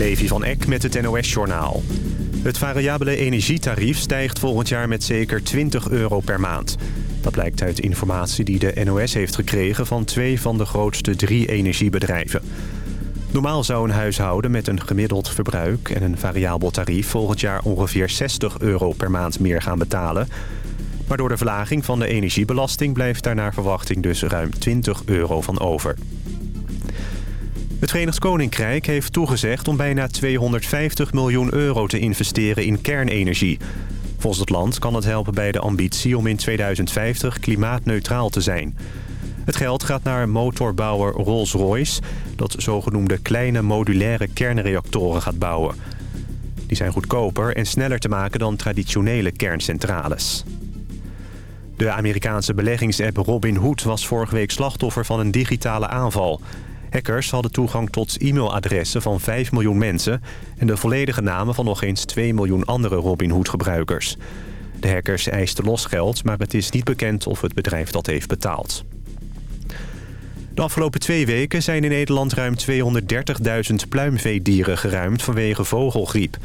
Levi van Eck met het NOS-journaal. Het variabele energietarief stijgt volgend jaar met zeker 20 euro per maand. Dat blijkt uit informatie die de NOS heeft gekregen van twee van de grootste drie energiebedrijven. Normaal zou een huishouden met een gemiddeld verbruik en een variabel tarief... volgend jaar ongeveer 60 euro per maand meer gaan betalen. Maar door de verlaging van de energiebelasting blijft daar naar verwachting dus ruim 20 euro van over. Het Verenigd Koninkrijk heeft toegezegd om bijna 250 miljoen euro te investeren in kernenergie. Volgens het land kan het helpen bij de ambitie om in 2050 klimaatneutraal te zijn. Het geld gaat naar motorbouwer Rolls-Royce... dat zogenoemde kleine modulaire kernreactoren gaat bouwen. Die zijn goedkoper en sneller te maken dan traditionele kerncentrales. De Amerikaanse beleggingsapp Robinhood was vorige week slachtoffer van een digitale aanval... Hackers hadden toegang tot e-mailadressen van 5 miljoen mensen... en de volledige namen van nog eens 2 miljoen andere Robinhood-gebruikers. De hackers eisten losgeld, maar het is niet bekend of het bedrijf dat heeft betaald. De afgelopen twee weken zijn in Nederland ruim 230.000 pluimveedieren geruimd vanwege vogelgriep.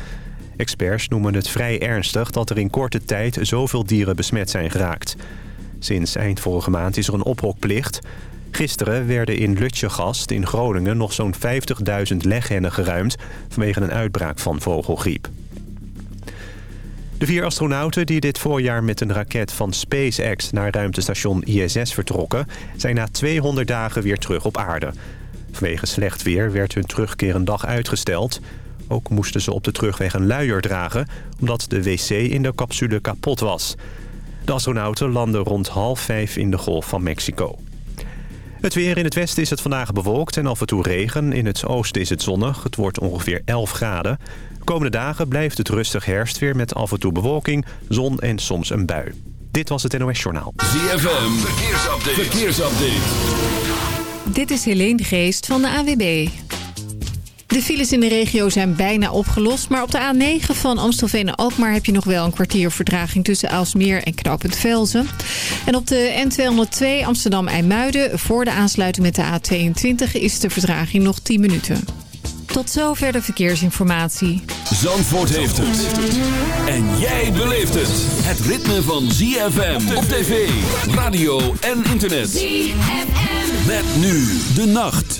Experts noemen het vrij ernstig dat er in korte tijd zoveel dieren besmet zijn geraakt. Sinds eind vorige maand is er een ophokplicht. Gisteren werden in Lutjegast in Groningen nog zo'n 50.000 leghennen geruimd... vanwege een uitbraak van vogelgriep. De vier astronauten die dit voorjaar met een raket van SpaceX... naar ruimtestation ISS vertrokken... zijn na 200 dagen weer terug op aarde. Vanwege slecht weer werd hun terugkeer een dag uitgesteld. Ook moesten ze op de terugweg een luier dragen... omdat de wc in de capsule kapot was. De astronauten landen rond half vijf in de Golf van Mexico. Het weer in het westen is het vandaag bewolkt en af en toe regen. In het oosten is het zonnig. Het wordt ongeveer 11 graden. De komende dagen blijft het rustig herfstweer met af en toe bewolking, zon en soms een bui. Dit was het NOS Journaal. ZFM, verkeersupdate. verkeersupdate. Dit is Helene Geest van de AWB. De files in de regio zijn bijna opgelost. Maar op de A9 van Amstelveen naar Alkmaar heb je nog wel een kwartier verdraging tussen Aalsmeer en Knoopend Velzen. En op de N202 Amsterdam-IJmuiden voor de aansluiting met de A22 is de verdraging nog 10 minuten. Tot zover de verkeersinformatie. Zandvoort heeft het. En jij beleeft het. Het ritme van ZFM op tv, radio en internet. ZFM. Met nu de nacht.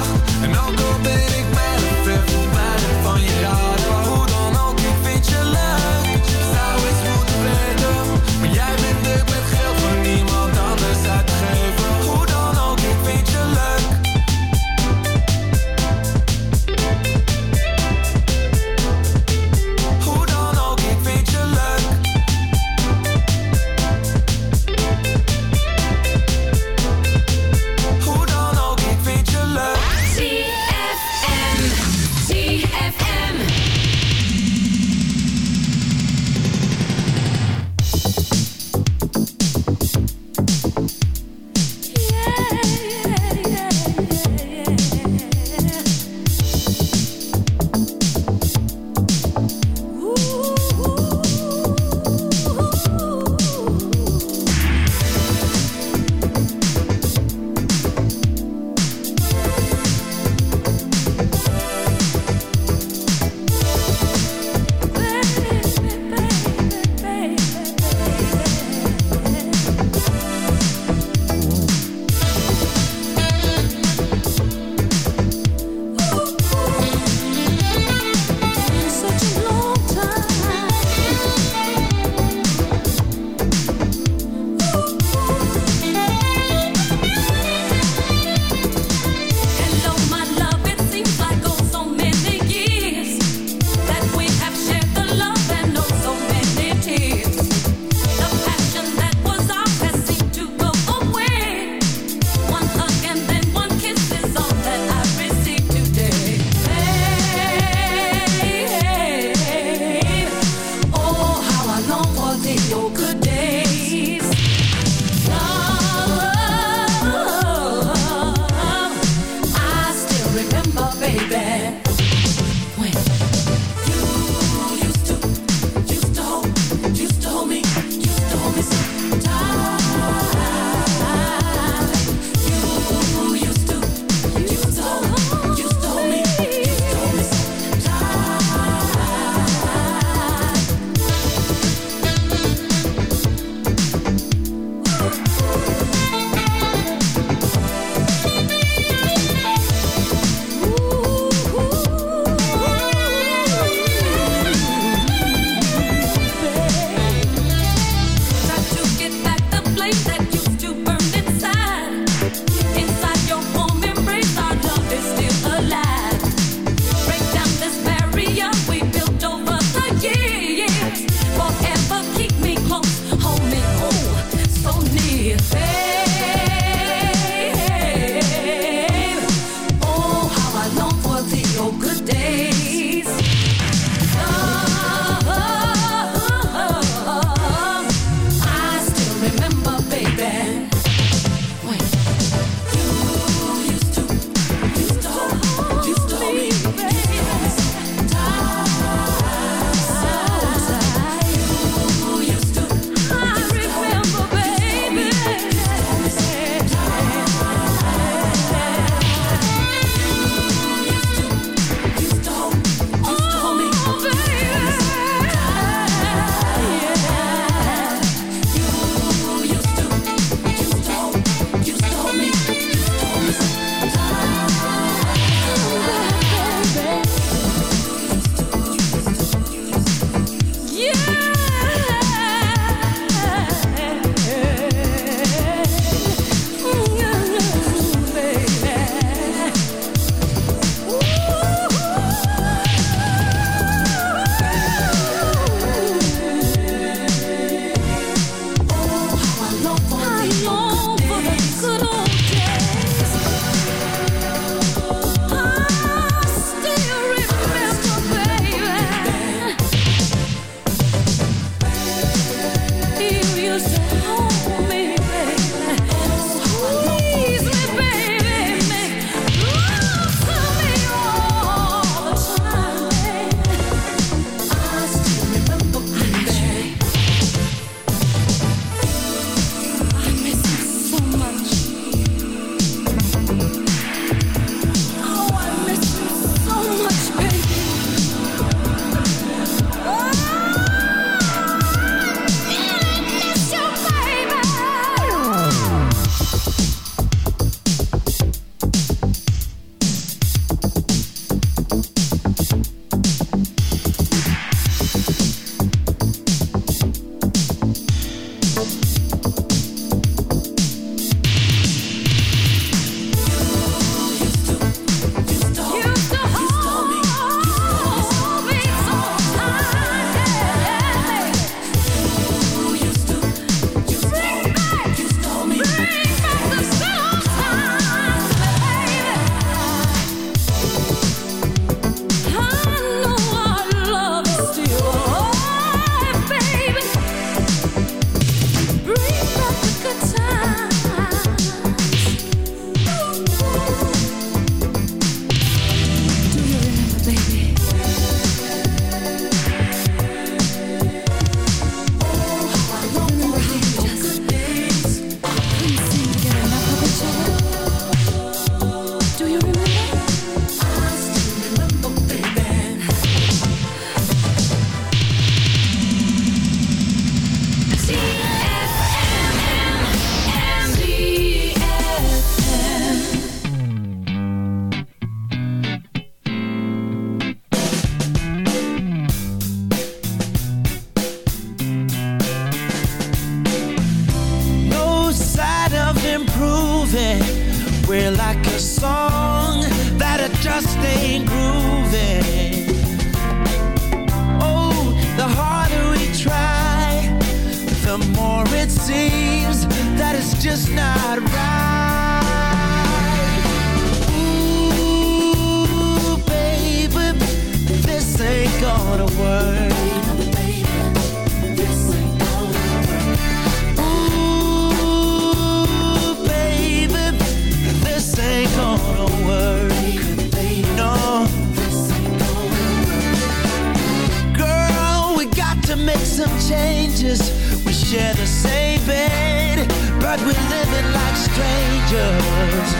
strangers.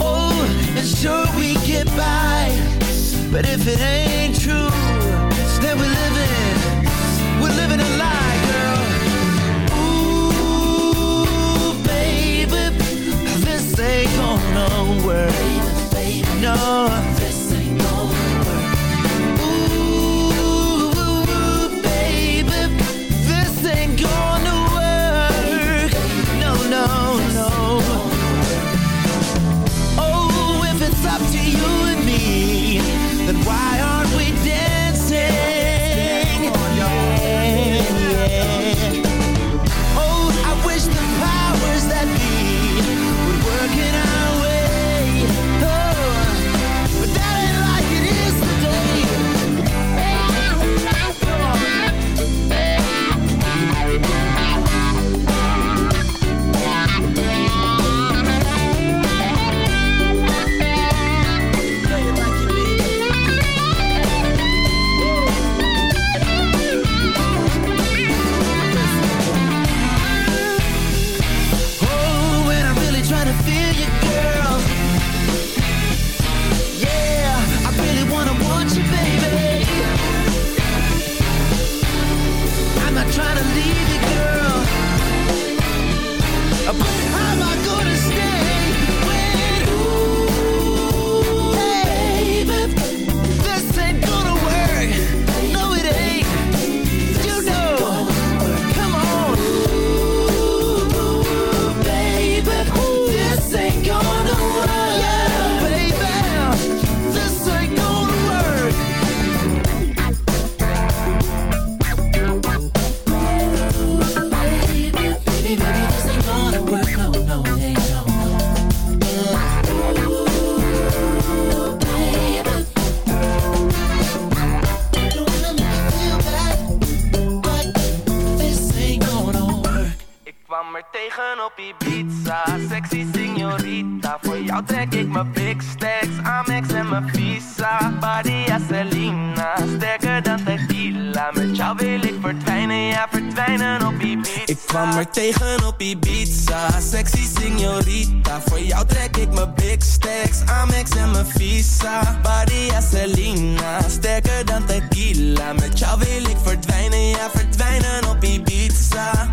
Oh, and sure we get by, but if it ain't true, then we're living, we're living a lie, girl. Ooh, baby, this ain't gonna work. No, Er tegen op Ibiza, sexy signorita. Voor jou trek ik mijn big stacks, Amex en mijn visa. Badia Selena, sterker dan tequila. Met jou wil ik verdwijnen, ja verdwijnen op Ibiza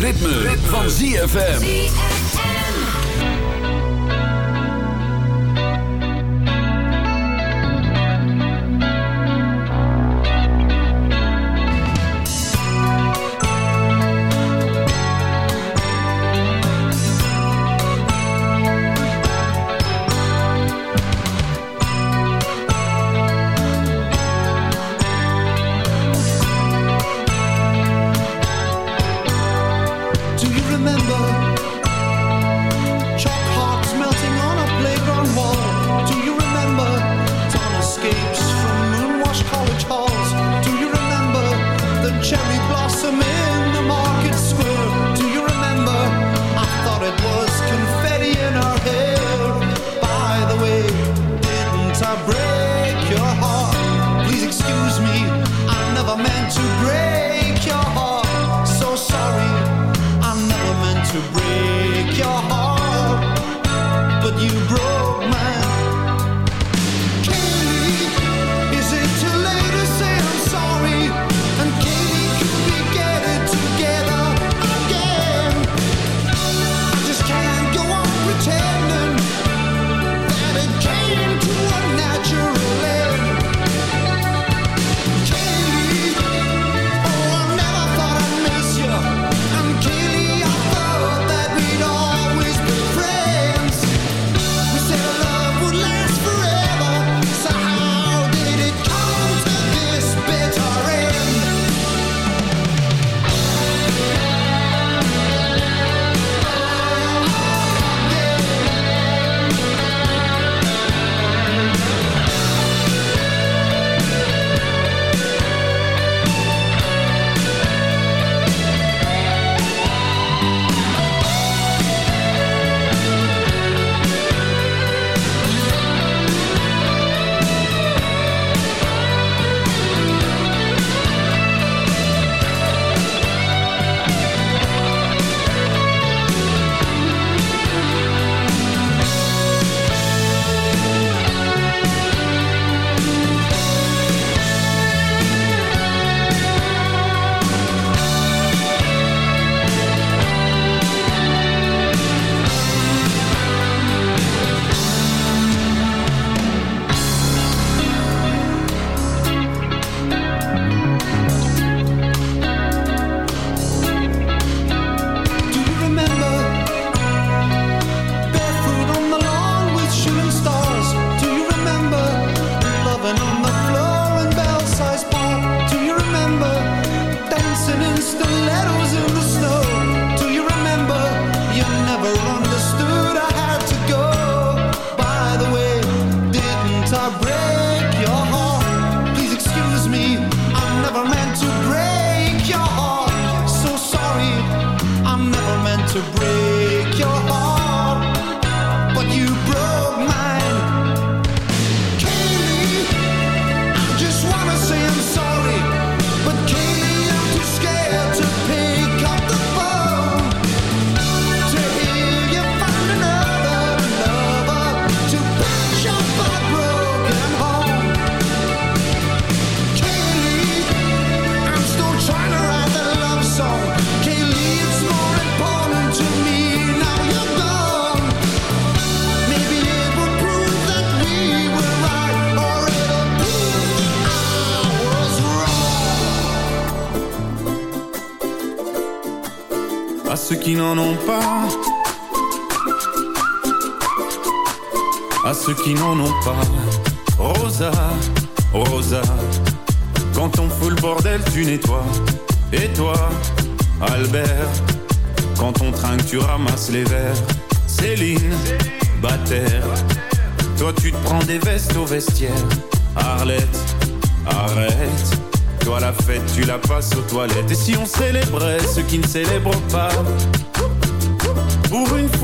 ritme, van ZFM.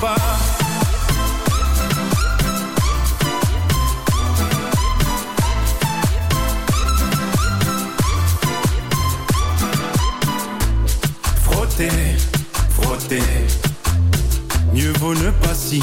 Pas. Frotter. Mieux vaut ne pas si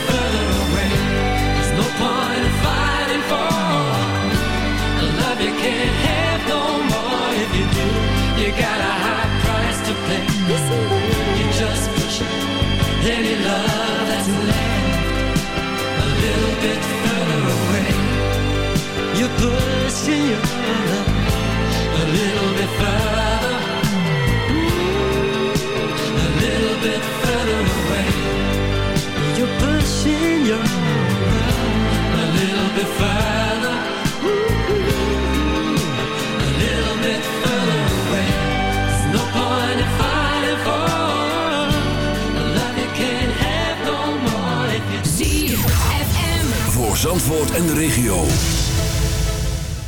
Zandvoort en de regio.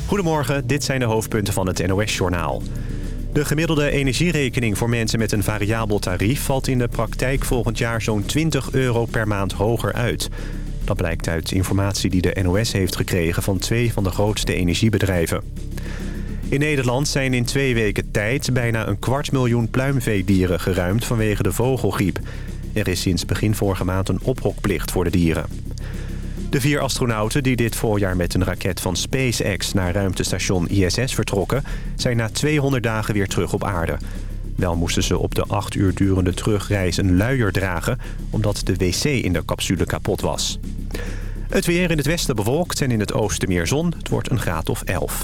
Goedemorgen, dit zijn de hoofdpunten van het NOS-journaal. De gemiddelde energierekening voor mensen met een variabel tarief... valt in de praktijk volgend jaar zo'n 20 euro per maand hoger uit. Dat blijkt uit informatie die de NOS heeft gekregen... van twee van de grootste energiebedrijven. In Nederland zijn in twee weken tijd bijna een kwart miljoen pluimveedieren geruimd vanwege de vogelgriep. Er is sinds begin vorige maand een ophokplicht voor de dieren. De vier astronauten die dit voorjaar met een raket van SpaceX naar ruimtestation ISS vertrokken... zijn na 200 dagen weer terug op aarde. Wel moesten ze op de acht uur durende terugreis een luier dragen... omdat de wc in de capsule kapot was. Het weer in het westen bewolkt en in het oosten meer zon. Het wordt een graad of 11.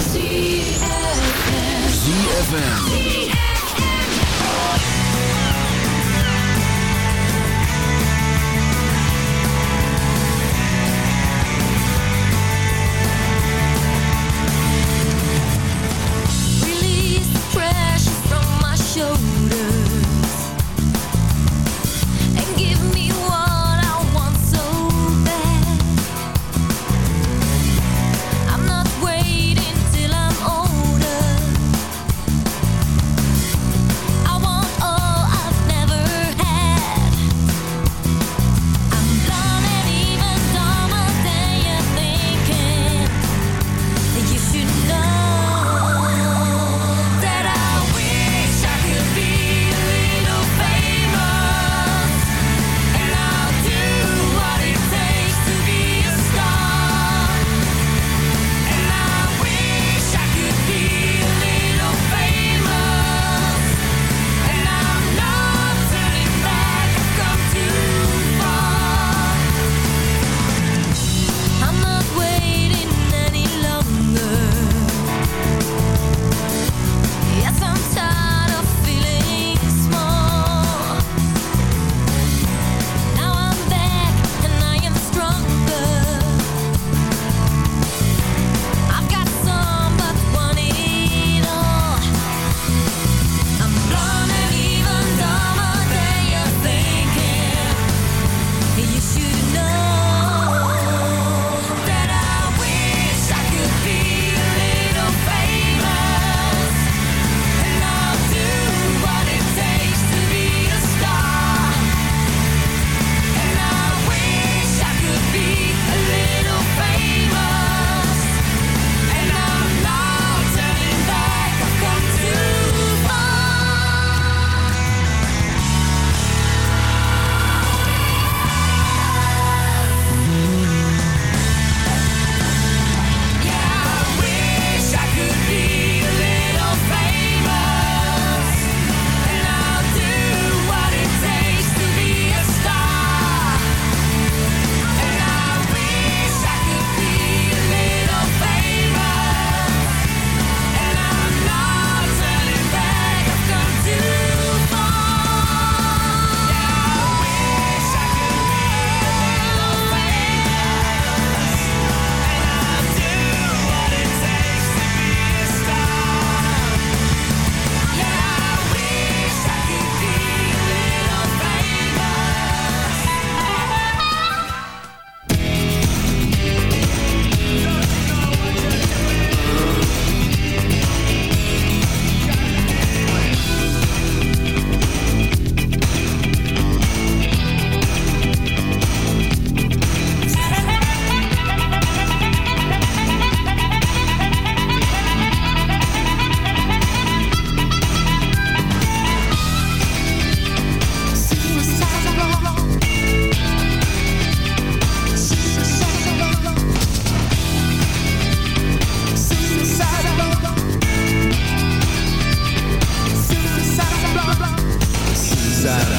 ZFM. ZFM.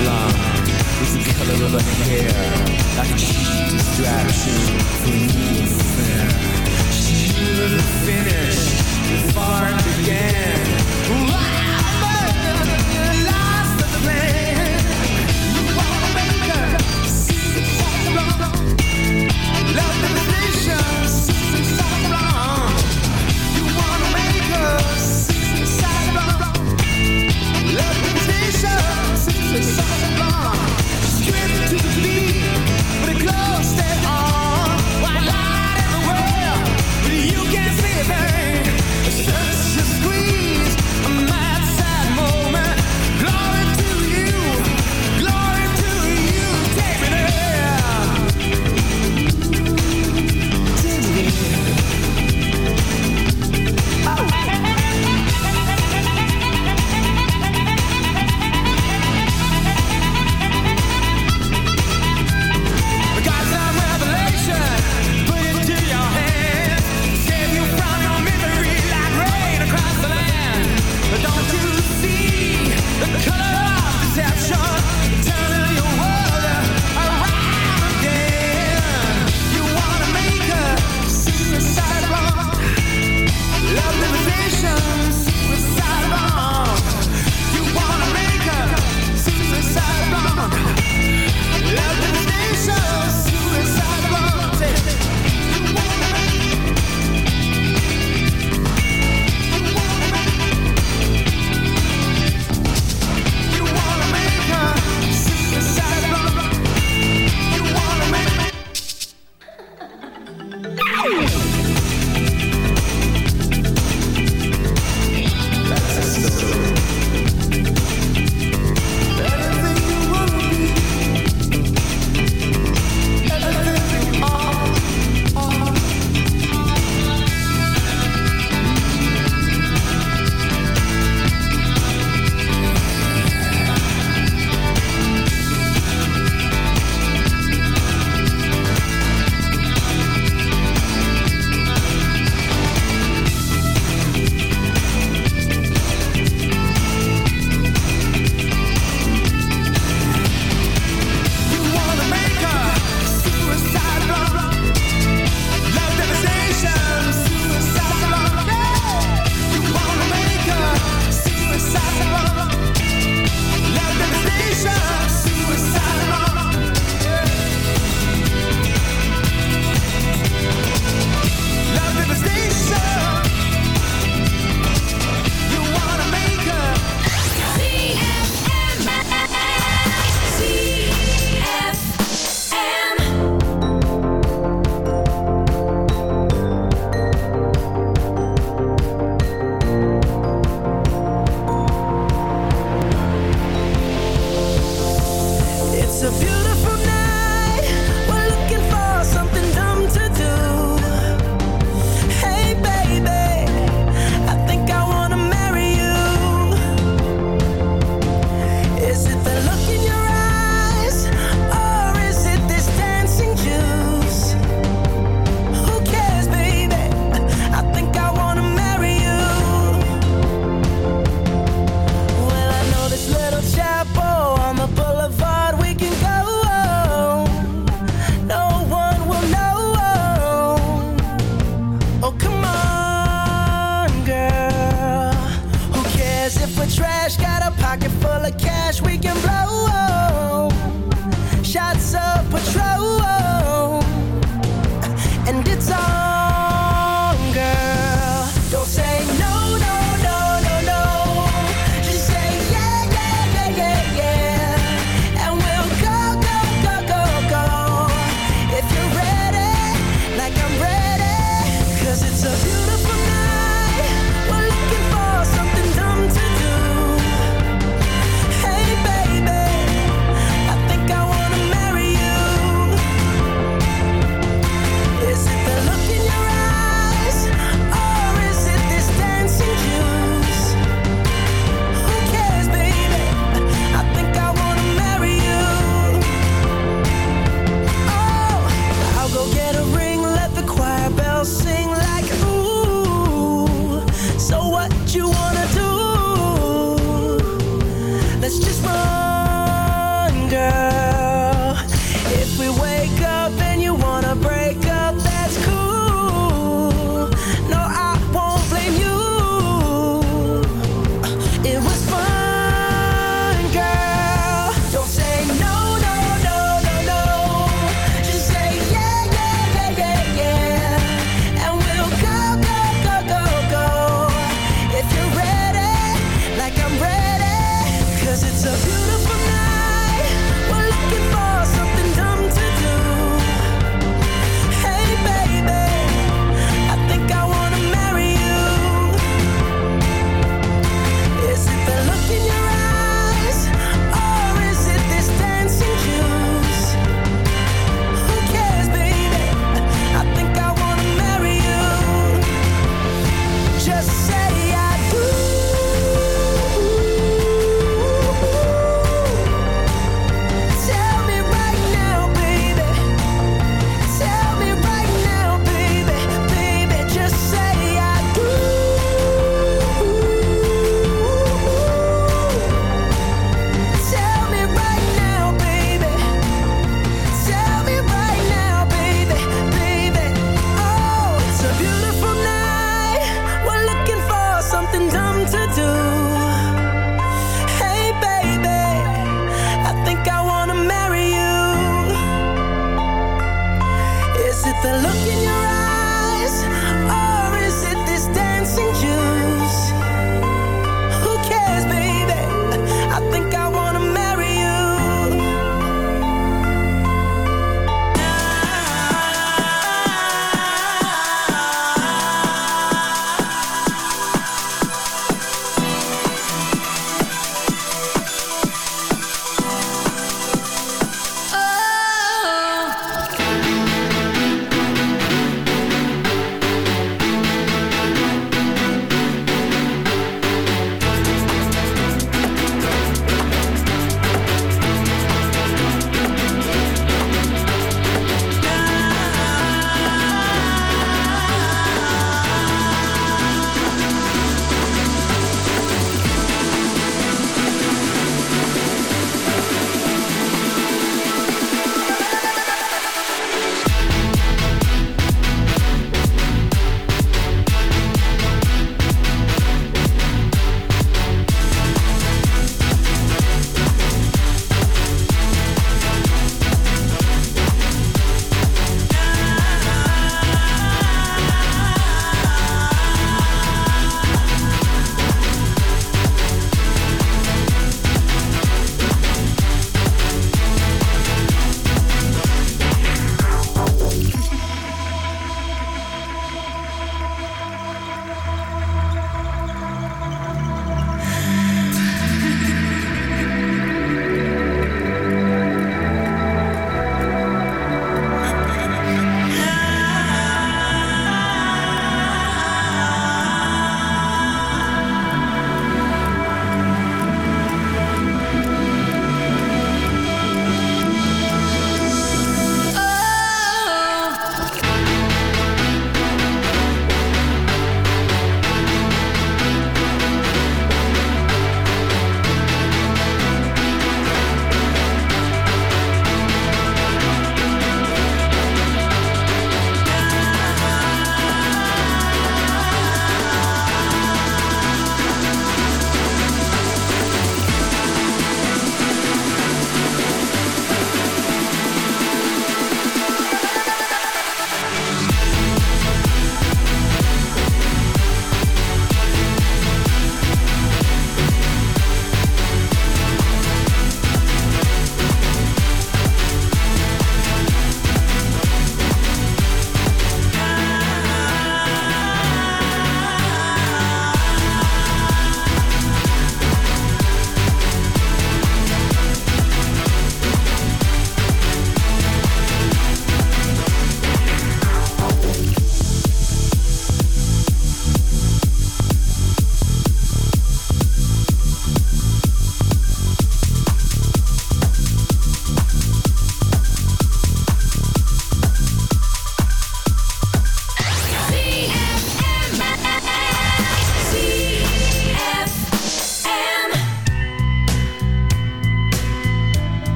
Blonde is the color of her hair Like a cheap distraction from you fair She knew the finish before it began.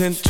isn't